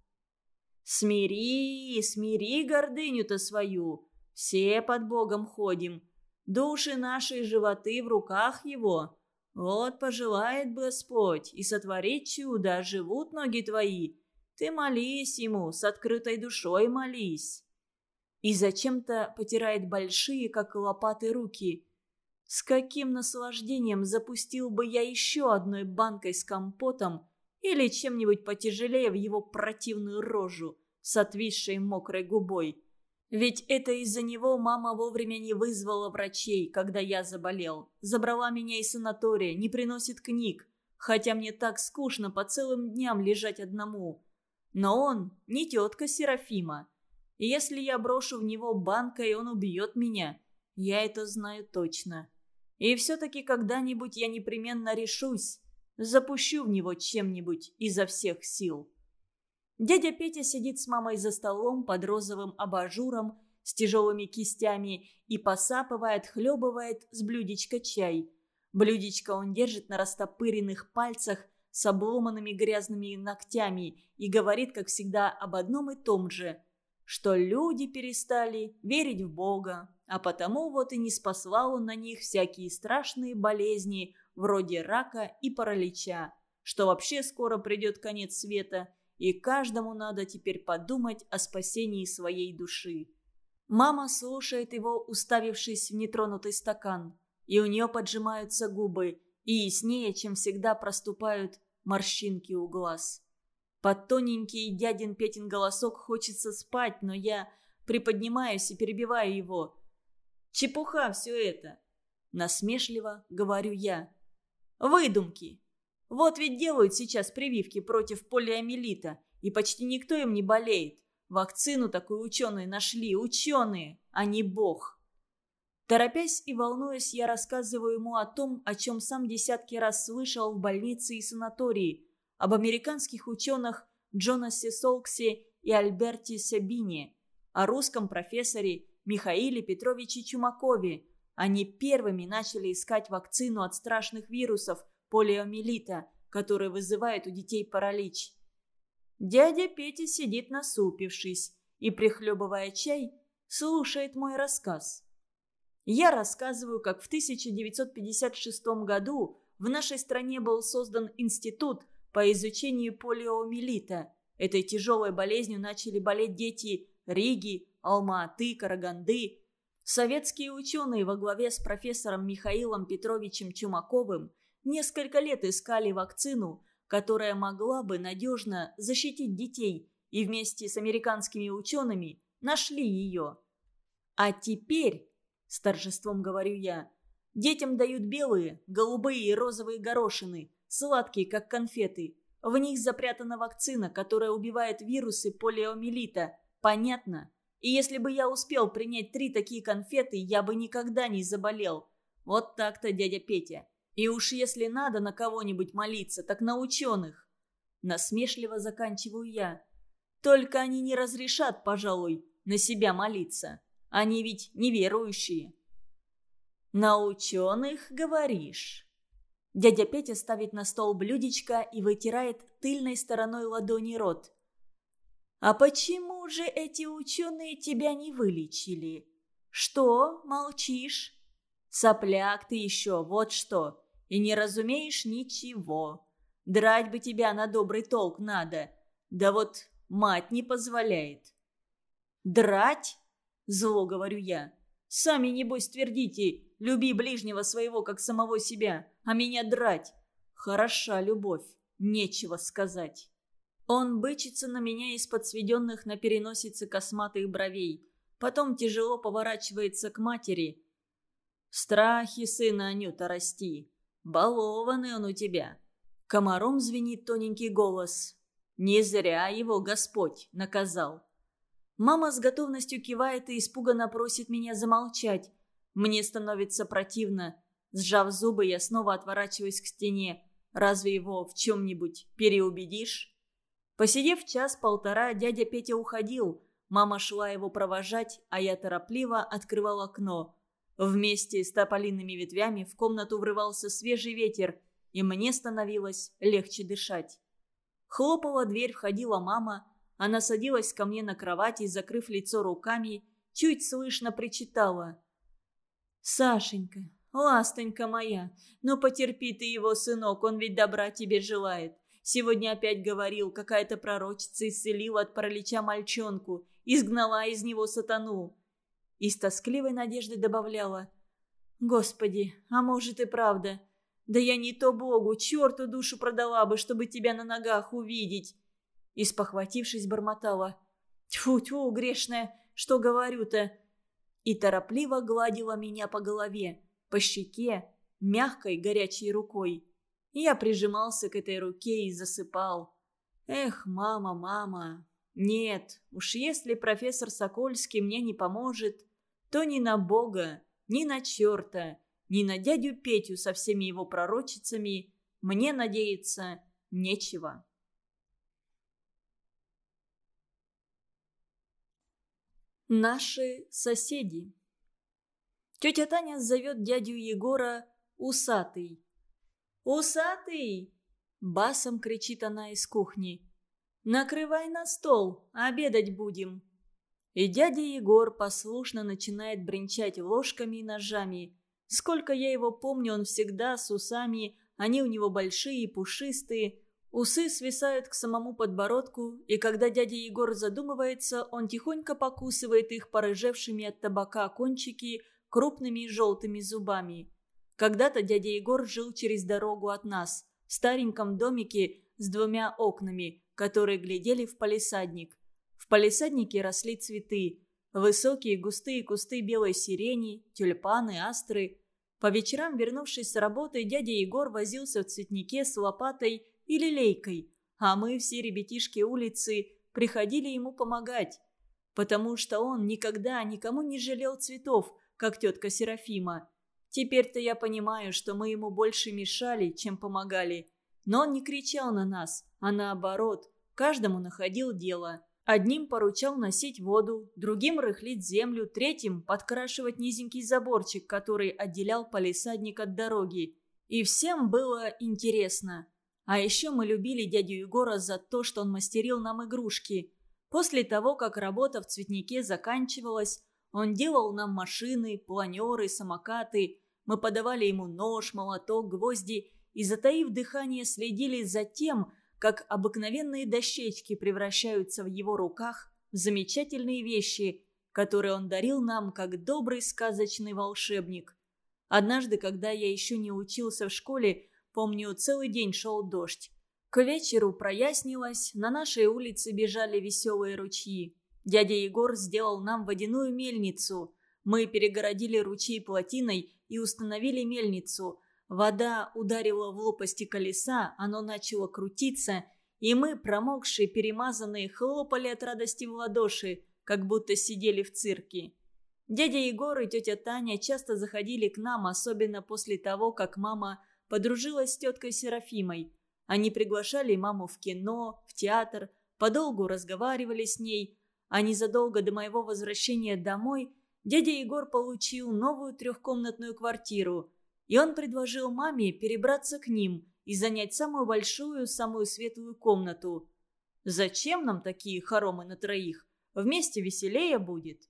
«Смири, смири гордыню-то свою. Все под Богом ходим. Души наши животы в руках его. Вот пожелает Господь и сотворить чудо, живут ноги твои. Ты молись ему, с открытой душой молись» и зачем-то потирает большие, как лопаты, руки. С каким наслаждением запустил бы я еще одной банкой с компотом или чем-нибудь потяжелее в его противную рожу с отвисшей мокрой губой. Ведь это из-за него мама вовремя не вызвала врачей, когда я заболел. Забрала меня из санатория, не приносит книг, хотя мне так скучно по целым дням лежать одному. Но он не тетка Серафима. И если я брошу в него банкой, он убьет меня. Я это знаю точно. И все-таки когда-нибудь я непременно решусь. запущу в него чем-нибудь изо всех сил. Дядя Петя сидит с мамой за столом под розовым абажуром с тяжелыми кистями и, посапывая, хлебывает с блюдечка чай. Блюдечко он держит на растопыренных пальцах с обломанными грязными ногтями и говорит, как всегда, об одном и том же, что люди перестали верить в Бога, а потому вот и не спасла он на них всякие страшные болезни, вроде рака и паралича, что вообще скоро придет конец света, и каждому надо теперь подумать о спасении своей души. Мама слушает его, уставившись в нетронутый стакан, и у нее поджимаются губы, и яснее, чем всегда, проступают морщинки у глаз. Под тоненький дядин Петин голосок хочется спать, но я приподнимаюсь и перебиваю его. «Чепуха все это!» Насмешливо говорю я. «Выдумки! Вот ведь делают сейчас прививки против полиомиелита, и почти никто им не болеет. Вакцину такую ученые нашли, ученые, а не бог. Торопясь и волнуясь, я рассказываю ему о том, о чем сам десятки раз слышал в больнице и санатории, об американских ученых Джонасе Солксе и Альберте Сабине, о русском профессоре Михаиле Петровиче Чумакове. Они первыми начали искать вакцину от страшных вирусов полиомиелита, который вызывает у детей паралич. Дядя Петя сидит насупившись и, прихлебывая чай, слушает мой рассказ. Я рассказываю, как в 1956 году в нашей стране был создан институт по изучению полиомиелита. Этой тяжелой болезнью начали болеть дети Риги, Алма-Аты, Караганды. Советские ученые во главе с профессором Михаилом Петровичем Чумаковым несколько лет искали вакцину, которая могла бы надежно защитить детей, и вместе с американскими учеными нашли ее. А теперь, с торжеством говорю я, детям дают белые, голубые и розовые горошины, сладкие, как конфеты. В них запрятана вакцина, которая убивает вирусы полиомиелита. Понятно? И если бы я успел принять три такие конфеты, я бы никогда не заболел. Вот так-то, дядя Петя. И уж если надо на кого-нибудь молиться, так на ученых. Насмешливо заканчиваю я. Только они не разрешат, пожалуй, на себя молиться. Они ведь неверующие. На ученых говоришь. Дядя Петя ставит на стол блюдечко и вытирает тыльной стороной ладони рот. «А почему же эти ученые тебя не вылечили? Что, молчишь? Сопляк ты еще, вот что и не разумеешь ничего. Драть бы тебя на добрый толк надо. Да вот мать не позволяет». «Драть?» – зло говорю я. «Сами, небось, твердите, люби ближнего своего, как самого себя, а меня драть. Хороша любовь, нечего сказать». Он бычится на меня из-под сведенных на переносице косматых бровей. Потом тяжело поворачивается к матери. «Страхи сына Анюта расти. Балованный он у тебя. Комаром звенит тоненький голос. Не зря его Господь наказал. Мама с готовностью кивает и испуганно просит меня замолчать. Мне становится противно. Сжав зубы, я снова отворачиваюсь к стене. Разве его в чем-нибудь переубедишь? Посидев час-полтора, дядя Петя уходил. Мама шла его провожать, а я торопливо открывал окно. Вместе с тополиными ветвями в комнату врывался свежий ветер, и мне становилось легче дышать. Хлопала дверь, входила мама. Она садилась ко мне на кровати, закрыв лицо руками, чуть слышно причитала. «Сашенька, ластонька моя, ну потерпи ты его, сынок, он ведь добра тебе желает. Сегодня опять говорил, какая-то пророчица исцелила от паралича мальчонку, изгнала из него сатану. И с тоскливой надеждой добавляла. «Господи, а может и правда. Да я не то Богу, черту душу продала бы, чтобы тебя на ногах увидеть». И спохватившись, бормотала. «Тьфу-тьфу, грешная, что говорю-то?» И торопливо гладила меня по голове, по щеке, мягкой горячей рукой. Я прижимался к этой руке и засыпал. «Эх, мама, мама, нет, уж если профессор Сокольский мне не поможет, то ни на Бога, ни на черта, ни на дядю Петю со всеми его пророчицами мне надеяться нечего. Наши соседи Тетя Таня зовет дядю Егора «Усатый». «Усатый!» – басом кричит она из кухни. «Накрывай на стол, обедать будем». И дядя Егор послушно начинает бренчать ложками и ножами. Сколько я его помню, он всегда с усами, они у него большие и пушистые. Усы свисают к самому подбородку, и когда дядя Егор задумывается, он тихонько покусывает их порыжевшими от табака кончики крупными желтыми зубами. Когда-то дядя Егор жил через дорогу от нас, в стареньком домике с двумя окнами, которые глядели в палисадник. В палисаднике росли цветы. Высокие густые кусты белой сирени, тюльпаны, астры. По вечерам, вернувшись с работы, дядя Егор возился в цветнике с лопатой или лейкой, а мы, все ребятишки улицы, приходили ему помогать. Потому что он никогда никому не жалел цветов, как тетка Серафима. Теперь-то я понимаю, что мы ему больше мешали, чем помогали. Но он не кричал на нас, а наоборот, каждому находил дело. Одним поручал носить воду, другим рыхлить землю, третьим подкрашивать низенький заборчик, который отделял полисадник от дороги. И всем было интересно. А еще мы любили дядю Егора за то, что он мастерил нам игрушки. После того, как работа в цветнике заканчивалась, он делал нам машины, планеры, самокаты. Мы подавали ему нож, молоток, гвозди и, затаив дыхание, следили за тем, как обыкновенные дощечки превращаются в его руках в замечательные вещи, которые он дарил нам как добрый сказочный волшебник. Однажды, когда я еще не учился в школе, помню, целый день шел дождь. К вечеру прояснилось, на нашей улице бежали веселые ручьи. Дядя Егор сделал нам водяную мельницу. Мы перегородили ручей плотиной и установили мельницу – Вода ударила в лопасти колеса, оно начало крутиться, и мы, промокшие, перемазанные, хлопали от радости в ладоши, как будто сидели в цирке. Дядя Егор и тетя Таня часто заходили к нам, особенно после того, как мама подружилась с теткой Серафимой. Они приглашали маму в кино, в театр, подолгу разговаривали с ней. А незадолго до моего возвращения домой дядя Егор получил новую трехкомнатную квартиру – и он предложил маме перебраться к ним и занять самую большую, самую светлую комнату. «Зачем нам такие хоромы на троих? Вместе веселее будет».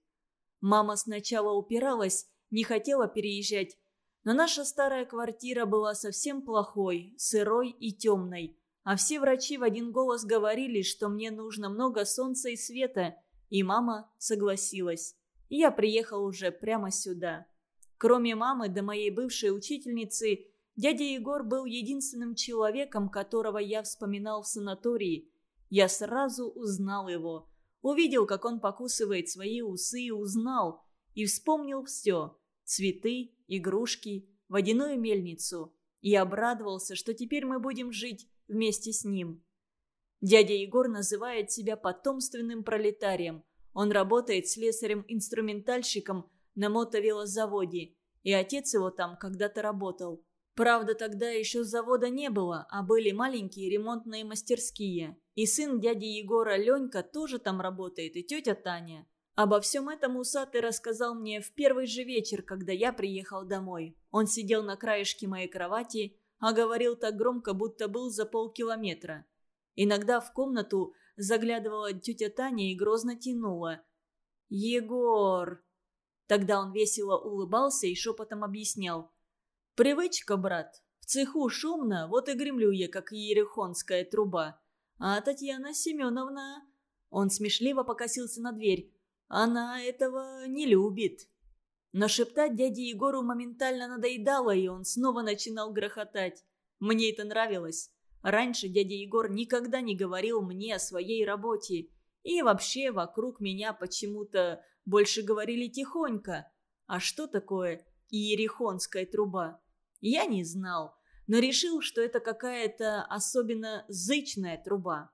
Мама сначала упиралась, не хотела переезжать, но наша старая квартира была совсем плохой, сырой и темной. А все врачи в один голос говорили, что мне нужно много солнца и света, и мама согласилась. Я приехал уже прямо сюда. Кроме мамы да моей бывшей учительницы, дядя Егор был единственным человеком, которого я вспоминал в санатории. Я сразу узнал его. Увидел, как он покусывает свои усы, и узнал. И вспомнил все. Цветы, игрушки, водяную мельницу. И обрадовался, что теперь мы будем жить вместе с ним. Дядя Егор называет себя потомственным пролетарием. Он работает слесарем-инструментальщиком – на мотовелозаводе, и отец его там когда-то работал. Правда, тогда еще завода не было, а были маленькие ремонтные мастерские. И сын дяди Егора Ленька тоже там работает, и тетя Таня. Обо всем этом усатый рассказал мне в первый же вечер, когда я приехал домой. Он сидел на краешке моей кровати, а говорил так громко, будто был за полкилометра. Иногда в комнату заглядывала тетя Таня и грозно тянула. «Егор!» Тогда он весело улыбался и шепотом объяснял. «Привычка, брат. В цеху шумно, вот и гремлю я, как ерехонская труба. А Татьяна Семеновна...» Он смешливо покосился на дверь. «Она этого не любит». Но шептать дяде Егору моментально надоедало, и он снова начинал грохотать. Мне это нравилось. Раньше дядя Егор никогда не говорил мне о своей работе. И вообще вокруг меня почему-то больше говорили тихонько. А что такое иерихонская труба? Я не знал, но решил, что это какая-то особенно зычная труба.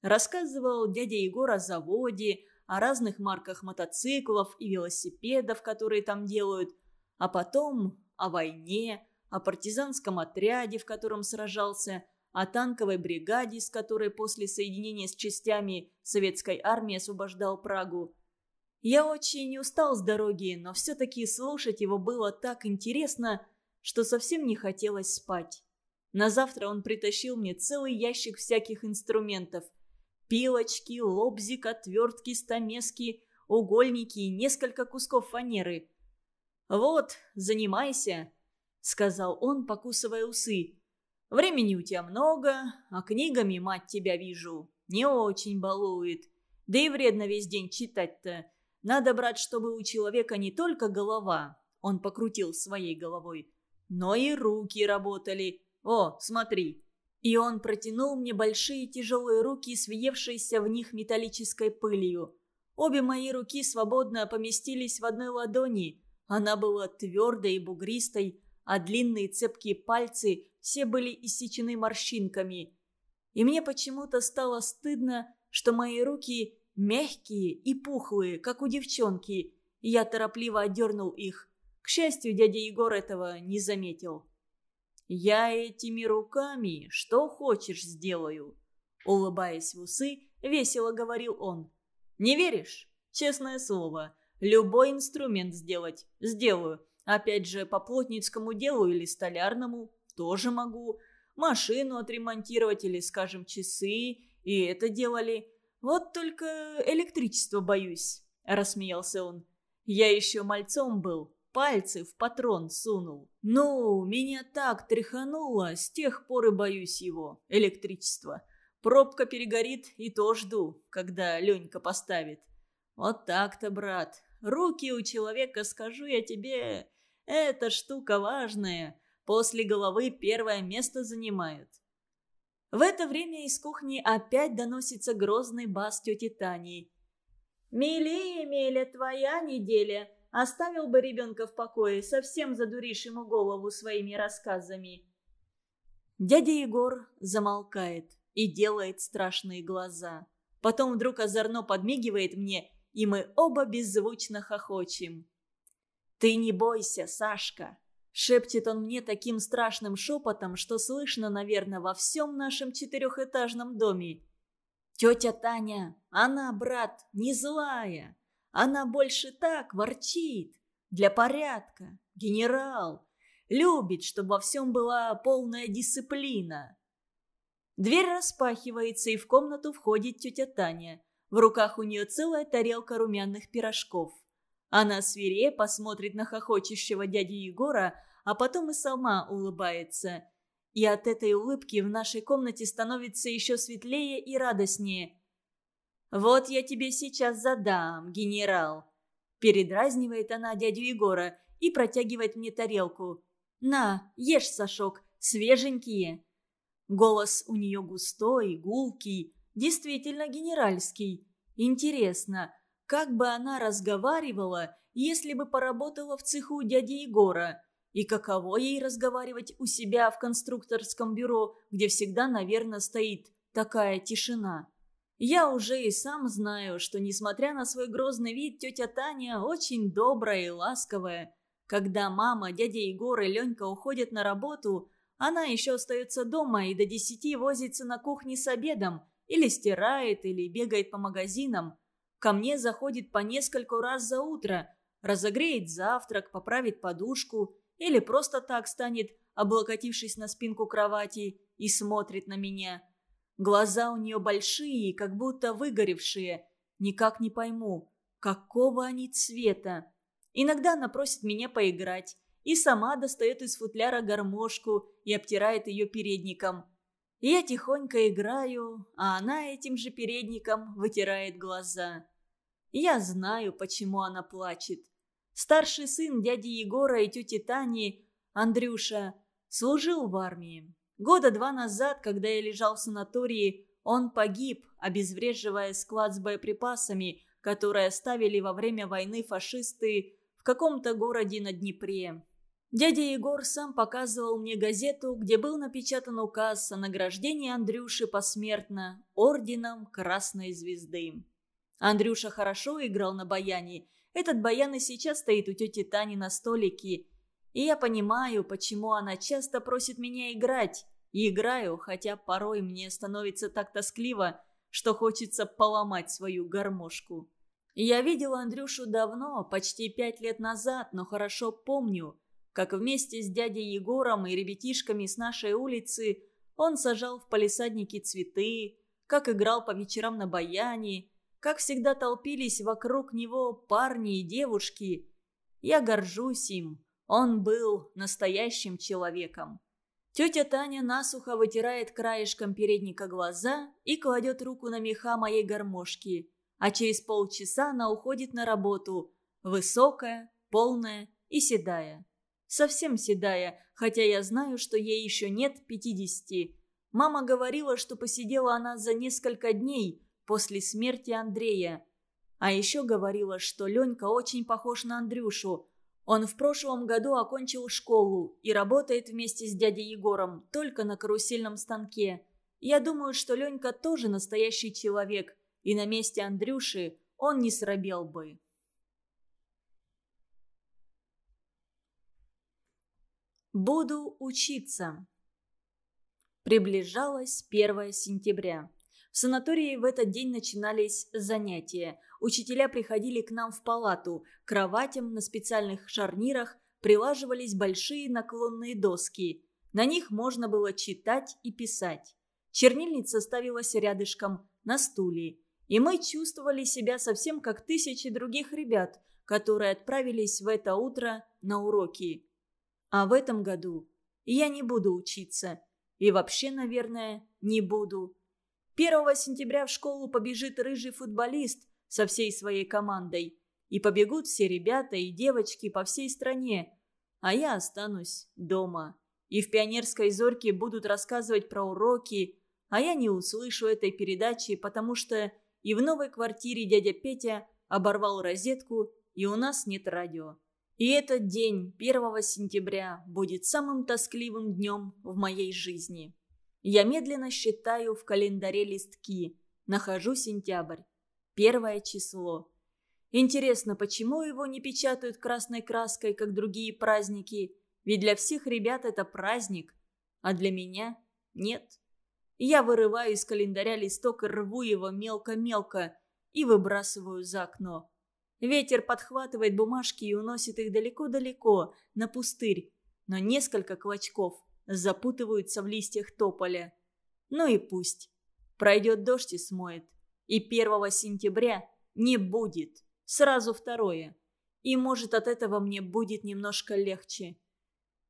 Рассказывал дядя Егор о заводе, о разных марках мотоциклов и велосипедов, которые там делают, а потом о войне, о партизанском отряде, в котором сражался, о танковой бригаде, с которой после соединения с частями советской армии освобождал Прагу. Я очень устал с дороги, но все-таки слушать его было так интересно, что совсем не хотелось спать. На завтра он притащил мне целый ящик всяких инструментов. Пилочки, лобзик, отвертки, стамески, угольники и несколько кусков фанеры. «Вот, занимайся», — сказал он, покусывая усы. «Времени у тебя много, а книгами, мать тебя вижу, не очень балует. Да и вредно весь день читать-то. Надо брать, чтобы у человека не только голова, он покрутил своей головой, но и руки работали. О, смотри!» И он протянул мне большие тяжелые руки с въевшейся в них металлической пылью. Обе мои руки свободно поместились в одной ладони. Она была твердой и бугристой, а длинные цепкие пальцы все были иссечены морщинками. И мне почему-то стало стыдно, что мои руки мягкие и пухлые, как у девчонки, я торопливо отдернул их. К счастью, дядя Егор этого не заметил. «Я этими руками что хочешь сделаю», — улыбаясь в усы, весело говорил он. «Не веришь? Честное слово, любой инструмент сделать сделаю. Опять же, по плотницкому делу или столярному тоже могу. Машину отремонтировать или, скажем, часы, и это делали. Вот только электричество боюсь», — рассмеялся он. «Я еще мальцом был, пальцы в патрон сунул. Ну, меня так тряхануло, с тех пор и боюсь его, электричество. Пробка перегорит и то жду, когда Ленька поставит. Вот так-то, брат. Руки у человека, скажу я тебе, эта штука важная. После головы первое место занимает. В это время из кухни опять доносится грозный бас тети Тани. «Милее, Миля, твоя неделя. Оставил бы ребенка в покое, совсем задуришь ему голову своими рассказами». Дядя Егор замолкает и делает страшные глаза. Потом вдруг озорно подмигивает мне, и мы оба беззвучно хохочем. «Ты не бойся, Сашка!» Шепчет он мне таким страшным шепотом, что слышно, наверное, во всем нашем четырехэтажном доме. «Тетя Таня, она, брат, не злая. Она больше так ворчит. Для порядка. Генерал. Любит, чтобы во всем была полная дисциплина. Дверь распахивается, и в комнату входит тетя Таня. В руках у нее целая тарелка румяных пирожков. Она свирепо смотрит на хохочущего дяди Егора, а потом и сама улыбается. И от этой улыбки в нашей комнате становится еще светлее и радостнее. «Вот я тебе сейчас задам, генерал!» Передразнивает она дядю Егора и протягивает мне тарелку. «На, ешь, Сашок, свеженькие!» Голос у нее густой, гулкий, действительно генеральский. Интересно, как бы она разговаривала, если бы поработала в цеху дяди Егора? И каково ей разговаривать у себя в конструкторском бюро, где всегда, наверное, стоит такая тишина? Я уже и сам знаю, что, несмотря на свой грозный вид, тетя Таня очень добрая и ласковая. Когда мама, дядя Егор и Ленька уходят на работу, она еще остается дома и до десяти возится на кухне с обедом, или стирает, или бегает по магазинам. Ко мне заходит по нескольку раз за утро, разогреет завтрак, поправит подушку, или просто так станет, облокотившись на спинку кровати, и смотрит на меня – Глаза у нее большие, как будто выгоревшие. Никак не пойму, какого они цвета. Иногда она просит меня поиграть. И сама достает из футляра гармошку и обтирает ее передником. я тихонько играю, а она этим же передником вытирает глаза. Я знаю, почему она плачет. Старший сын дяди Егора и тети Тани, Андрюша, служил в армии. Года два назад, когда я лежал в санатории, он погиб, обезвреживая склад с боеприпасами, которые оставили во время войны фашисты в каком-то городе на Днепре. Дядя Егор сам показывал мне газету, где был напечатан указ о награждении Андрюши посмертно орденом Красной Звезды. Андрюша хорошо играл на баяне. Этот баян и сейчас стоит у тети Тани на столике. И я понимаю, почему она часто просит меня играть. И играю, хотя порой мне становится так тоскливо, что хочется поломать свою гармошку. Я видел Андрюшу давно, почти пять лет назад, но хорошо помню, как вместе с дядей Егором и ребятишками с нашей улицы он сажал в палисаднике цветы, как играл по вечерам на баяне, как всегда толпились вокруг него парни и девушки. Я горжусь им, он был настоящим человеком. Тетя Таня насухо вытирает краешком передника глаза и кладет руку на меха моей гармошки, а через полчаса она уходит на работу, высокая, полная и седая. Совсем седая, хотя я знаю, что ей еще нет пятидесяти. Мама говорила, что посидела она за несколько дней после смерти Андрея. А еще говорила, что Ленька очень похож на Андрюшу, он в прошлом году окончил школу и работает вместе с дядей Егором только на карусельном станке. Я думаю, что Ленька тоже настоящий человек, и на месте Андрюши он не срабел бы. Буду учиться. Приближалось 1 сентября. В санатории в этот день начинались занятия. Учителя приходили к нам в палату. К кроватям на специальных шарнирах прилаживались большие наклонные доски. На них можно было читать и писать. Чернильница ставилась рядышком на стуле. И мы чувствовали себя совсем как тысячи других ребят, которые отправились в это утро на уроки. А в этом году я не буду учиться. И вообще, наверное, не буду. 1 сентября в школу побежит рыжий футболист, со всей своей командой. И побегут все ребята и девочки по всей стране. А я останусь дома. И в пионерской зорьке будут рассказывать про уроки, а я не услышу этой передачи, потому что и в новой квартире дядя Петя оборвал розетку, и у нас нет радио. И этот день, 1 сентября, будет самым тоскливым днем в моей жизни. Я медленно считаю в календаре листки. Нахожу сентябрь первое число. Интересно, почему его не печатают красной краской, как другие праздники? Ведь для всех ребят это праздник, а для меня нет. Я вырываю из календаря листок и рву его мелко-мелко и выбрасываю за окно. Ветер подхватывает бумажки и уносит их далеко-далеко, на пустырь, но несколько клочков запутываются в листьях тополя. Ну и пусть. Пройдет дождь и смоет. И 1 сентября не будет. Сразу второе. И может от этого мне будет немножко легче.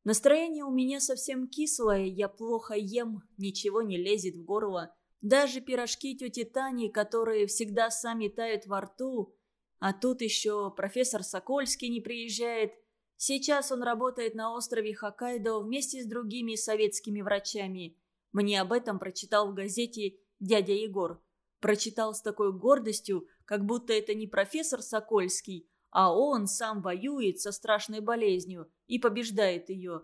Настроение у меня совсем кислое, я плохо ем, ничего не лезет в горло. Даже пирожки тети Тани, которые всегда сами тают во рту. А тут еще профессор Сокольский не приезжает. Сейчас он работает на острове Хоккайдо вместе с другими советскими врачами. Мне об этом прочитал в газете дядя Егор. Прочитал с такой гордостью, как будто это не профессор Сокольский, а он сам воюет со страшной болезнью и побеждает ее.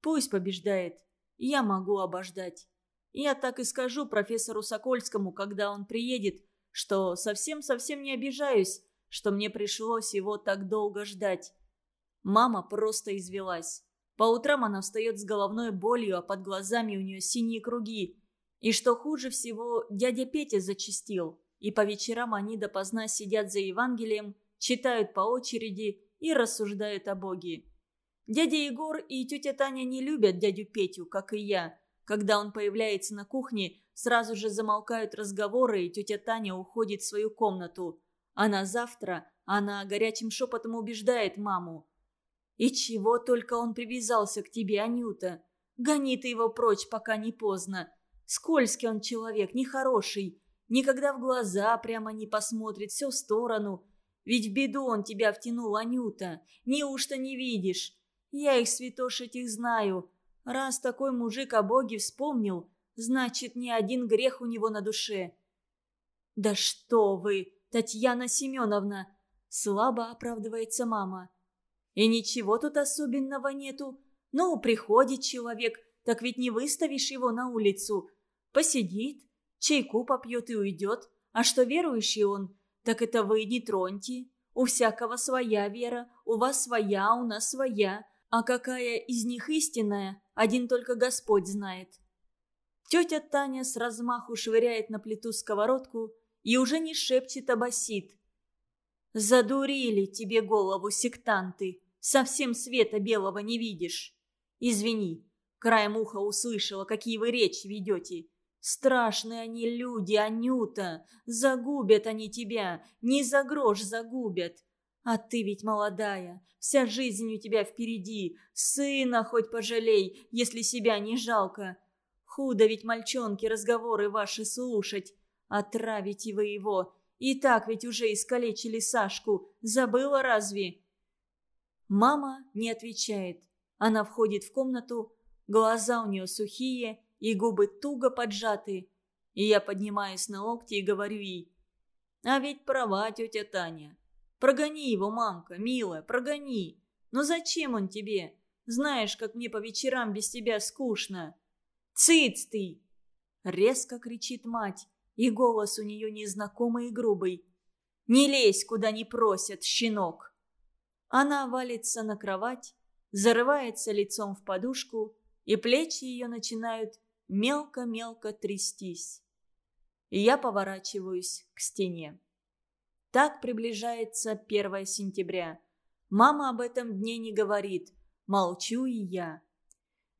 Пусть побеждает. Я могу обождать. Я так и скажу профессору Сокольскому, когда он приедет, что совсем-совсем не обижаюсь, что мне пришлось его так долго ждать. Мама просто извелась. По утрам она встает с головной болью, а под глазами у нее синие круги. И что хуже всего, дядя Петя зачастил, и по вечерам они допоздна сидят за Евангелием, читают по очереди и рассуждают о Боге. Дядя Егор и тетя Таня не любят дядю Петю, как и я. Когда он появляется на кухне, сразу же замолкают разговоры, и тетя Таня уходит в свою комнату. А на завтра она горячим шепотом убеждает маму. «И чего только он привязался к тебе, Анюта? Гони ты его прочь, пока не поздно. Скользкий он человек, нехороший. Никогда в глаза прямо не посмотрит, все в сторону. Ведь в беду он тебя втянул, Анюта. Неужто не видишь? Я их, святош, этих знаю. Раз такой мужик о Боге вспомнил, значит, ни один грех у него на душе. «Да что вы, Татьяна Семеновна!» Слабо оправдывается мама. «И ничего тут особенного нету. Ну, приходит человек, так ведь не выставишь его на улицу. Посидит, чайку попьет и уйдет. А что верующий он, так это вы не троньте. У всякого своя вера, у вас своя, у нас своя. А какая из них истинная, один только Господь знает. Тетя Таня с размаху швыряет на плиту сковородку и уже не шепчет, а басит. «Задурили тебе голову, сектанты! Совсем света белого не видишь! Извини, краем уха услышала, какие вы речи ведете. Страшные они люди, Анюта! Загубят они тебя, не за грош загубят! А ты ведь молодая, вся жизнь у тебя впереди, сына хоть пожалей, если себя не жалко!» Худо ведь, мальчонки, разговоры ваши слушать. Отравите вы его. И так ведь уже искалечили Сашку. Забыла разве?» Мама не отвечает. Она входит в комнату, глаза у нее сухие и губы туго поджаты. И я поднимаюсь на локти и говорю ей. «А ведь права, тетя Таня. Прогони его, мамка, милая, прогони. Но зачем он тебе? Знаешь, как мне по вечерам без тебя скучно». «Цыц ты!» Резко кричит мать, и голос у нее незнакомый и грубый. «Не лезь, куда не просят, щенок!» Она валится на кровать, зарывается лицом в подушку, и плечи ее начинают мелко-мелко трястись. И я поворачиваюсь к стене. Так приближается 1 сентября. Мама об этом дне не говорит. Молчу и я.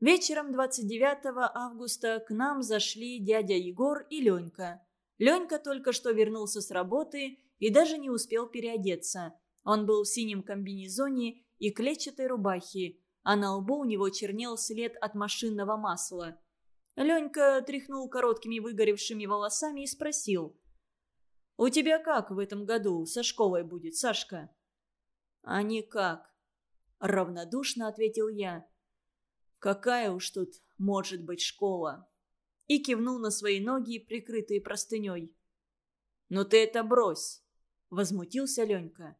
Вечером 29 августа к нам зашли дядя Егор и Ленька. Ленька только что вернулся с работы и даже не успел переодеться. Он был в синем комбинезоне и клетчатой рубахе, а на лбу у него чернел след от машинного масла. Ленька тряхнул короткими выгоревшими волосами и спросил. «У тебя как в этом году со школой будет, Сашка?» «А никак», — равнодушно ответил я. Какая уж тут может быть школа? И кивнул на свои ноги, прикрытые простыней. «Ну ты это брось!» – возмутился Ленька.